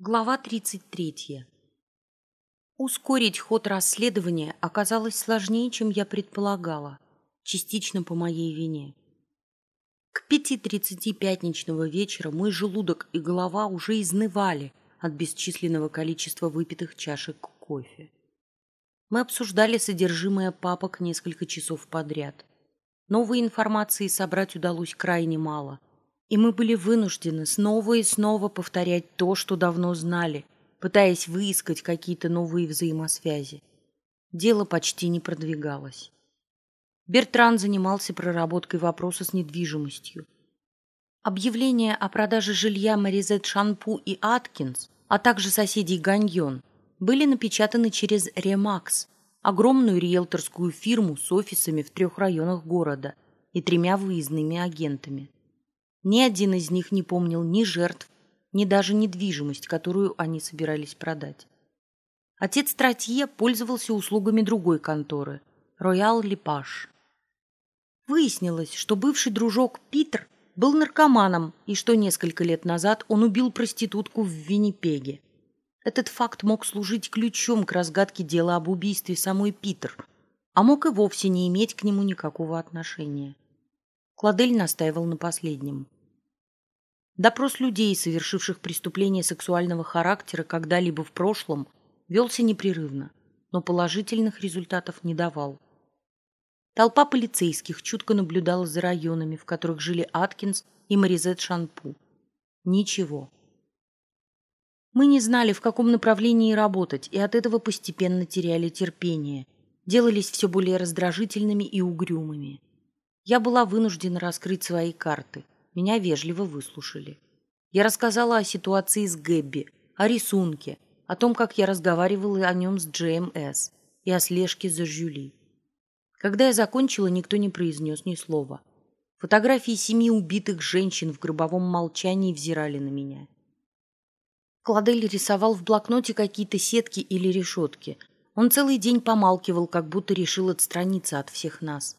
Глава 33. Ускорить ход расследования оказалось сложнее, чем я предполагала, частично по моей вине. К 5.30 пятничного вечера мой желудок и голова уже изнывали от бесчисленного количества выпитых чашек кофе. Мы обсуждали содержимое папок несколько часов подряд. Новой информации собрать удалось крайне мало – и мы были вынуждены снова и снова повторять то, что давно знали, пытаясь выискать какие-то новые взаимосвязи. Дело почти не продвигалось. Бертран занимался проработкой вопроса с недвижимостью. Объявления о продаже жилья Маризет Шанпу и Аткинс, а также соседей Ганьон, были напечатаны через Ремакс, огромную риэлторскую фирму с офисами в трех районах города и тремя выездными агентами. Ни один из них не помнил ни жертв, ни даже недвижимость, которую они собирались продать. Отец Тратье пользовался услугами другой конторы – Роял Липаш. Выяснилось, что бывший дружок Питер был наркоманом и что несколько лет назад он убил проститутку в Виннипеге. Этот факт мог служить ключом к разгадке дела об убийстве самой Питер, а мог и вовсе не иметь к нему никакого отношения. Кладель настаивал на последнем. Допрос людей, совершивших преступления сексуального характера когда-либо в прошлом, велся непрерывно, но положительных результатов не давал. Толпа полицейских чутко наблюдала за районами, в которых жили Аткинс и Маризет Шанпу. Ничего. Мы не знали, в каком направлении работать, и от этого постепенно теряли терпение, делались все более раздражительными и угрюмыми я была вынуждена раскрыть свои карты. Меня вежливо выслушали. Я рассказала о ситуации с Гэбби, о рисунке, о том, как я разговаривала о нем с Джейм.С. и о слежке за Жюли. Когда я закончила, никто не произнес ни слова. Фотографии семи убитых женщин в гробовом молчании взирали на меня. Кладель рисовал в блокноте какие-то сетки или решетки. Он целый день помалкивал, как будто решил отстраниться от всех нас.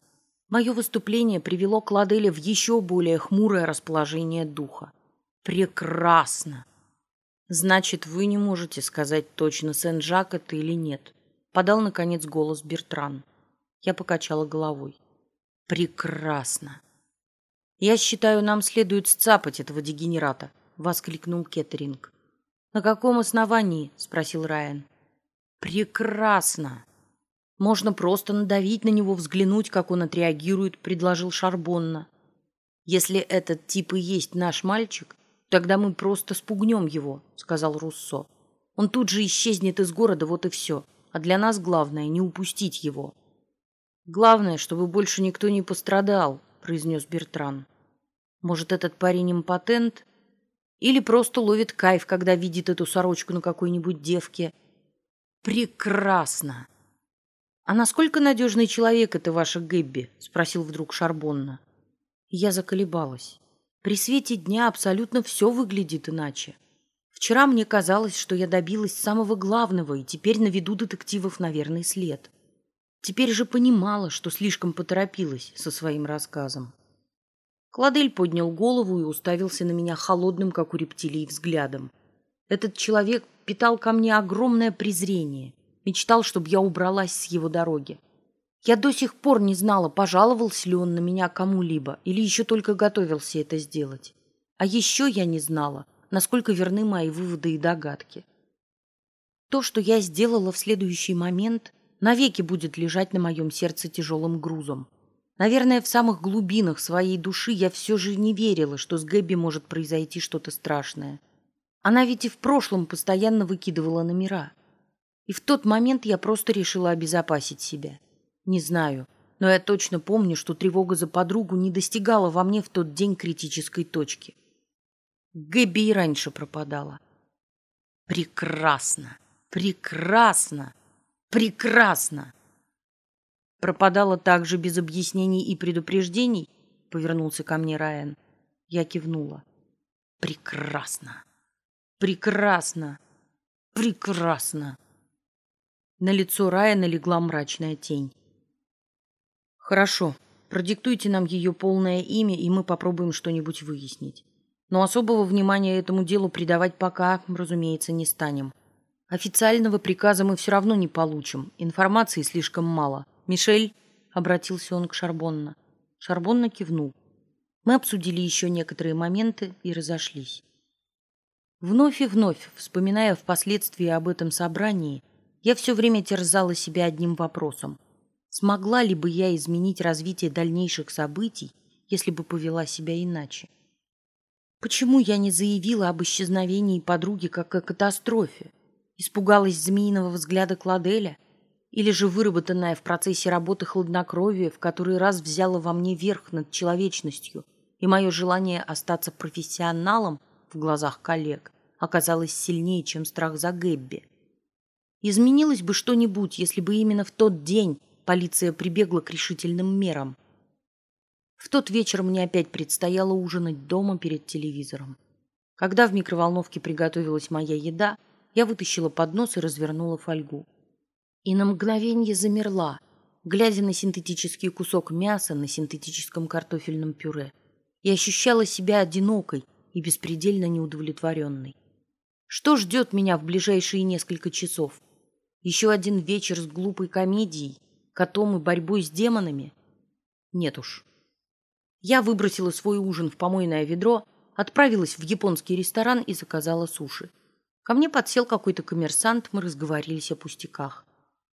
Мое выступление привело Кладеля в еще более хмурое расположение духа. Прекрасно! Значит, вы не можете сказать точно, Сен-Жак это или нет. Подал, наконец, голос Бертран. Я покачала головой. Прекрасно! Я считаю, нам следует сцапать этого дегенерата, воскликнул Кеттеринг. На каком основании? спросил Райан. Прекрасно! Можно просто надавить на него, взглянуть, как он отреагирует, предложил Шарбонна. Если этот тип и есть наш мальчик, тогда мы просто спугнем его, сказал Руссо. Он тут же исчезнет из города, вот и все. А для нас главное не упустить его. Главное, чтобы больше никто не пострадал, произнес Бертран. Может, этот парень импотент? Или просто ловит кайф, когда видит эту сорочку на какой-нибудь девке? Прекрасно! «А насколько надежный человек это ваша Гэбби?» — спросил вдруг Шарбонна. Я заколебалась. При свете дня абсолютно все выглядит иначе. Вчера мне казалось, что я добилась самого главного, и теперь наведу детективов на верный след. Теперь же понимала, что слишком поторопилась со своим рассказом. Кладель поднял голову и уставился на меня холодным, как у рептилий, взглядом. Этот человек питал ко мне огромное презрение мечтал, чтобы я убралась с его дороги. Я до сих пор не знала, пожаловался ли он на меня кому-либо или еще только готовился это сделать. А еще я не знала, насколько верны мои выводы и догадки. То, что я сделала в следующий момент, навеки будет лежать на моем сердце тяжелым грузом. Наверное, в самых глубинах своей души я все же не верила, что с Гэбби может произойти что-то страшное. Она ведь и в прошлом постоянно выкидывала номера. И в тот момент я просто решила обезопасить себя. Не знаю, но я точно помню, что тревога за подругу не достигала во мне в тот день критической точки. Гэби и раньше пропадала. Прекрасно, прекрасно, прекрасно. Пропадала также без объяснений и предупреждений, повернулся ко мне Райан. Я кивнула. Прекрасно, прекрасно, прекрасно. На лицо Рая налегла мрачная тень. «Хорошо, продиктуйте нам ее полное имя, и мы попробуем что-нибудь выяснить. Но особого внимания этому делу придавать пока, разумеется, не станем. Официального приказа мы все равно не получим. Информации слишком мало. «Мишель», — обратился он к Шарбонна. Шарбонна кивнул. Мы обсудили еще некоторые моменты и разошлись. Вновь и вновь, вспоминая впоследствии об этом собрании, я все время терзала себя одним вопросом. Смогла ли бы я изменить развитие дальнейших событий, если бы повела себя иначе? Почему я не заявила об исчезновении подруги как о катастрофе? Испугалась змеиного взгляда Кладеля? Или же выработанная в процессе работы хладнокровие в который раз взяла во мне верх над человечностью, и мое желание остаться профессионалом в глазах коллег оказалось сильнее, чем страх за Гэбби? Изменилось бы что-нибудь, если бы именно в тот день полиция прибегла к решительным мерам. В тот вечер мне опять предстояло ужинать дома перед телевизором. Когда в микроволновке приготовилась моя еда, я вытащила поднос и развернула фольгу. И на мгновение замерла, глядя на синтетический кусок мяса на синтетическом картофельном пюре, и ощущала себя одинокой и беспредельно неудовлетворенной. Что ждет меня в ближайшие несколько часов? Еще один вечер с глупой комедией, котом и борьбой с демонами? Нет уж. Я выбросила свой ужин в помойное ведро, отправилась в японский ресторан и заказала суши. Ко мне подсел какой-то коммерсант, мы разговорились о пустяках.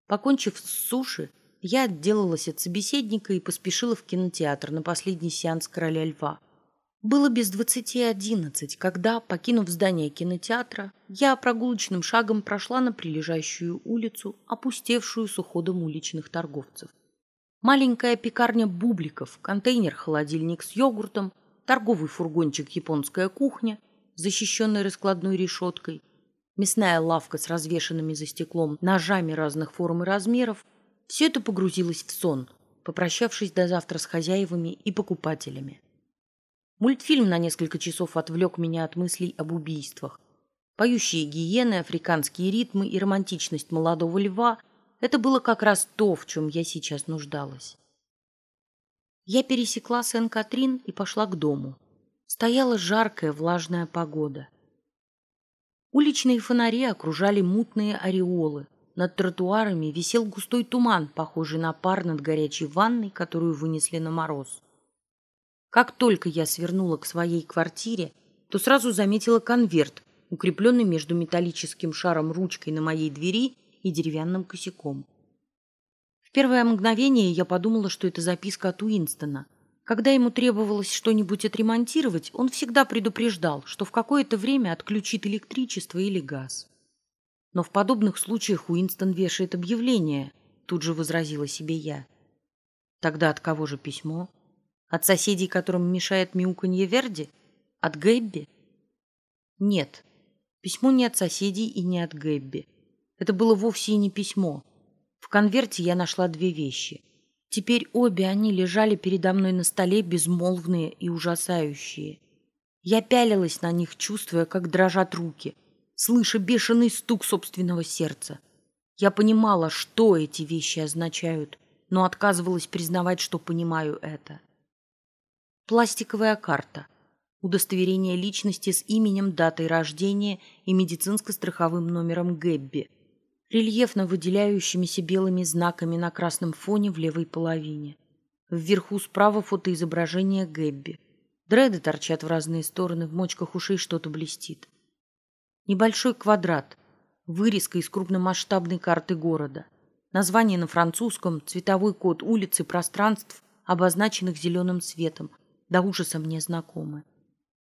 Покончив с суши, я отделалась от собеседника и поспешила в кинотеатр на последний сеанс «Короля льва». Было без двадцати одиннадцать, когда, покинув здание кинотеатра, я прогулочным шагом прошла на прилежащую улицу, опустевшую с уходом уличных торговцев. Маленькая пекарня бубликов, контейнер-холодильник с йогуртом, торговый фургончик «Японская кухня», защищенный раскладной решеткой, мясная лавка с развешанными за стеклом ножами разных форм и размеров – все это погрузилось в сон, попрощавшись до завтра с хозяевами и покупателями. Мультфильм на несколько часов отвлек меня от мыслей об убийствах. Поющие гиены, африканские ритмы и романтичность молодого льва – это было как раз то, в чем я сейчас нуждалась. Я пересекла Сен-Катрин и пошла к дому. Стояла жаркая влажная погода. Уличные фонари окружали мутные ореолы. Над тротуарами висел густой туман, похожий на пар над горячей ванной, которую вынесли на мороз. Как только я свернула к своей квартире, то сразу заметила конверт, укрепленный между металлическим шаром ручкой на моей двери и деревянным косяком. В первое мгновение я подумала, что это записка от Уинстона. Когда ему требовалось что-нибудь отремонтировать, он всегда предупреждал, что в какое-то время отключит электричество или газ. Но в подобных случаях Уинстон вешает объявление, тут же возразила себе я. Тогда от кого же письмо? От соседей, которым мешает мяуканье Верди? От Гэбби? Нет, письмо не от соседей и не от Гэбби. Это было вовсе и не письмо. В конверте я нашла две вещи. Теперь обе они лежали передо мной на столе, безмолвные и ужасающие. Я пялилась на них, чувствуя, как дрожат руки, слыша бешеный стук собственного сердца. Я понимала, что эти вещи означают, но отказывалась признавать, что понимаю это. Пластиковая карта. Удостоверение личности с именем, датой рождения и медицинско-страховым номером Гэбби. Рельефно выделяющимися белыми знаками на красном фоне в левой половине. Вверху справа фотоизображение Гэбби. Дреды торчат в разные стороны, в мочках ушей что-то блестит. Небольшой квадрат. Вырезка из крупномасштабной карты города. Название на французском, цветовой код улицы, пространств, обозначенных зеленым цветом – до ужаса мне знакомы.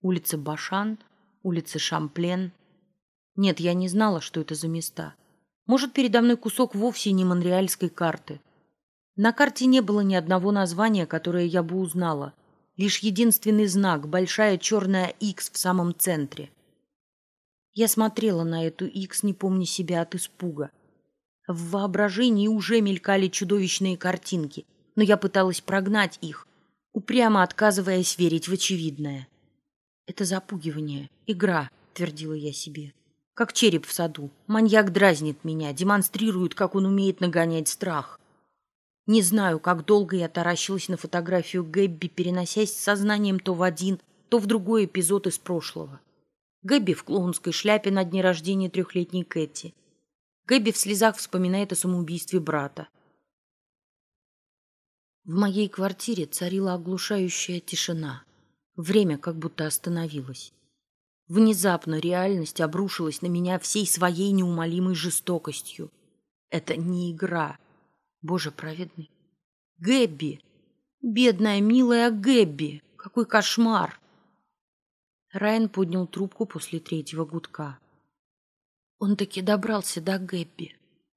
Улица Башан, улица Шамплен. Нет, я не знала, что это за места. Может, передо мной кусок вовсе не монреальской карты. На карте не было ни одного названия, которое я бы узнала. Лишь единственный знак — большая черная «Х» в самом центре. Я смотрела на эту «Х», не помня себя от испуга. В воображении уже мелькали чудовищные картинки, но я пыталась прогнать их, упрямо отказываясь верить в очевидное. «Это запугивание, игра», — твердила я себе. «Как череп в саду. Маньяк дразнит меня, демонстрирует, как он умеет нагонять страх». Не знаю, как долго я таращилась на фотографию Гэбби, переносясь сознанием то в один, то в другой эпизод из прошлого. Гэбби в клоунской шляпе на дне рождения трехлетней Кэти. Гэбби в слезах вспоминает о самоубийстве брата. В моей квартире царила оглушающая тишина. Время как будто остановилось. Внезапно реальность обрушилась на меня всей своей неумолимой жестокостью. Это не игра. Боже праведный. Гэбби! Бедная, милая Гэбби! Какой кошмар! Райан поднял трубку после третьего гудка. Он таки добрался до Гэбби,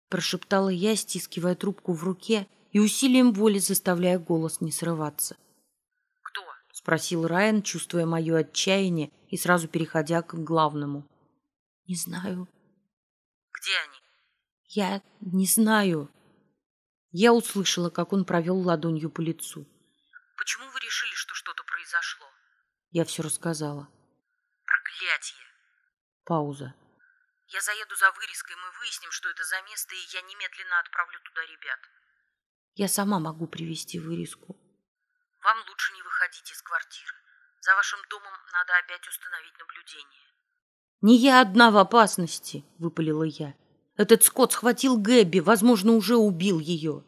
прошептала я, стискивая трубку в руке и усилием воли заставляя голос не срываться. «Кто?» — спросил Райан, чувствуя мое отчаяние и сразу переходя к главному. «Не знаю». «Где они?» «Я не знаю». Я услышала, как он провел ладонью по лицу. «Почему вы решили, что что-то произошло?» Я все рассказала. «Проклятие!» Пауза. «Я заеду за вырезкой, мы выясним, что это за место, и я немедленно отправлю туда ребят». Я сама могу привести вырезку. «Вам лучше не выходить из квартиры. За вашим домом надо опять установить наблюдение». «Не я одна в опасности», — выпалила я. «Этот скот схватил Гэбби, возможно, уже убил ее».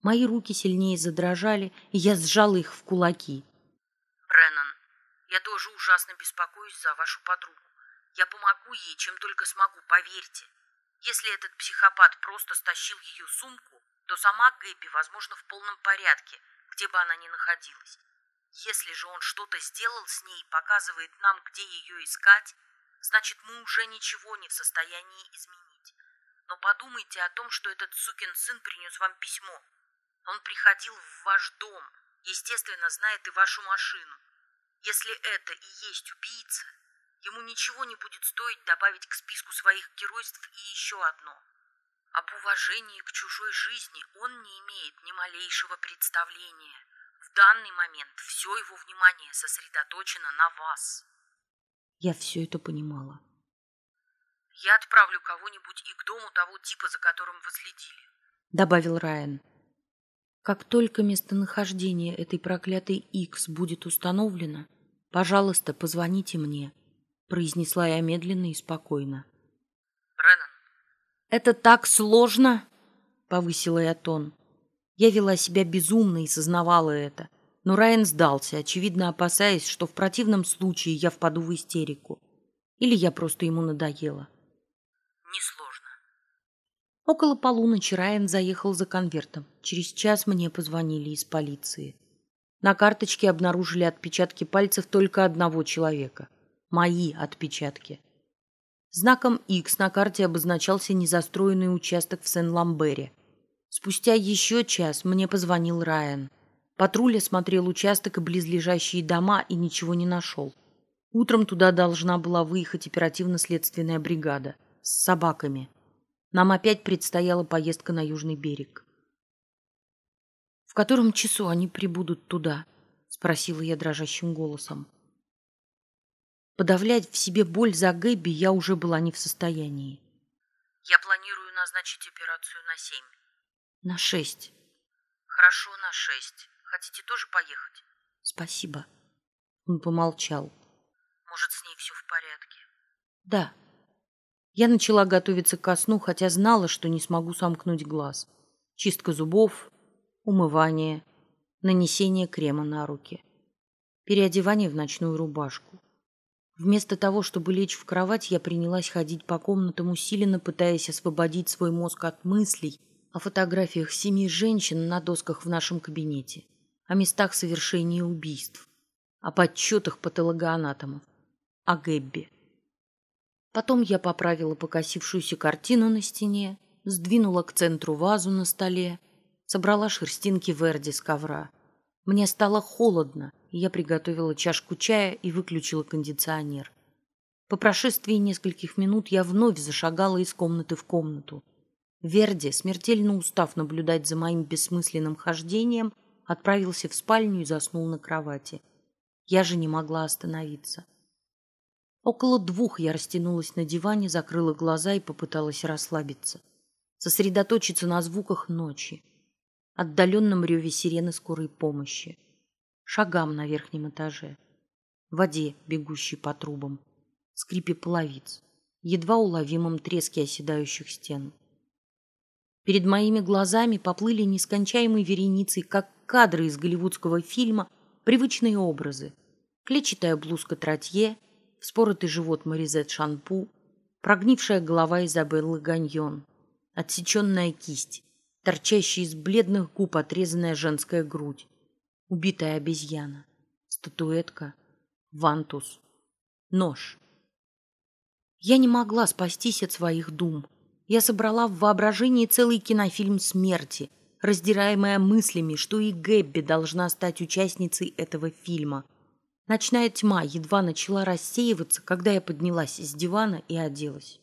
Мои руки сильнее задрожали, и я сжала их в кулаки. «Бреннан, я тоже ужасно беспокоюсь за вашу подругу. Я помогу ей, чем только смогу, поверьте. Если этот психопат просто стащил ее сумку, то сама Гэбби, возможно, в полном порядке, где бы она ни находилась. Если же он что-то сделал с ней и показывает нам, где ее искать, значит, мы уже ничего не в состоянии изменить. Но подумайте о том, что этот сукин сын принес вам письмо. Он приходил в ваш дом, естественно, знает и вашу машину. Если это и есть убийца, ему ничего не будет стоить добавить к списку своих геройств и еще одно. Об уважении к чужой жизни он не имеет ни малейшего представления. В данный момент все его внимание сосредоточено на вас. Я все это понимала. Я отправлю кого-нибудь и к дому того типа, за которым вы следили. Добавил Райан. Как только местонахождение этой проклятой Икс будет установлено, пожалуйста, позвоните мне, произнесла я медленно и спокойно. Это так сложно, повысила я тон. Я вела себя безумно и сознавала это. Но Райан сдался, очевидно опасаясь, что в противном случае я впаду в истерику. Или я просто ему надоела. Несложно. Около полуночи Райан заехал за конвертом. Через час мне позвонили из полиции. На карточке обнаружили отпечатки пальцев только одного человека. Мои отпечатки. Знаком X на карте обозначался незастроенный участок в Сен-Ламбере. Спустя еще час мне позвонил Райан. Патруль осмотрел участок и близлежащие дома и ничего не нашел. Утром туда должна была выехать оперативно-следственная бригада с собаками. Нам опять предстояла поездка на южный берег. «В котором часу они прибудут туда?» — спросила я дрожащим голосом. Подавлять в себе боль за Гэбби я уже была не в состоянии. Я планирую назначить операцию на семь. На шесть. Хорошо, на шесть. Хотите тоже поехать? Спасибо. Он помолчал. Может, с ней все в порядке? Да. Я начала готовиться ко сну, хотя знала, что не смогу сомкнуть глаз. Чистка зубов, умывание, нанесение крема на руки, переодевание в ночную рубашку. Вместо того, чтобы лечь в кровать, я принялась ходить по комнатам, усиленно пытаясь освободить свой мозг от мыслей о фотографиях семи женщин на досках в нашем кабинете, о местах совершения убийств, о подсчетах патологоанатомов, о Гэбби. Потом я поправила покосившуюся картину на стене, сдвинула к центру вазу на столе, собрала шерстинки Верди с ковра. Мне стало холодно, я приготовила чашку чая и выключила кондиционер. По прошествии нескольких минут я вновь зашагала из комнаты в комнату. Верди, смертельно устав наблюдать за моим бессмысленным хождением, отправился в спальню и заснул на кровати. Я же не могла остановиться. Около двух я растянулась на диване, закрыла глаза и попыталась расслабиться. Сосредоточиться на звуках ночи, отдаленном реве сирены скорой помощи, шагам на верхнем этаже. воде, бегущей по трубам, скрипе половиц, едва уловимом треске оседающих стен. Перед моими глазами поплыли нескончаемой вереницей, как кадры из голливудского фильма, привычные образы. Клетчатая блузка Тротье, вспоротый живот Маризет Шанпу, прогнившая голова Изабеллы Ганьон, отсеченная кисть, торчащая из бледных губ отрезанная женская грудь, убитая обезьяна, статуэтка, вантус, нож. Я не могла спастись от своих дум. Я собрала в воображении целый кинофильм смерти, раздираемая мыслями, что и Гэбби должна стать участницей этого фильма. Ночная тьма едва начала рассеиваться, когда я поднялась с дивана и оделась.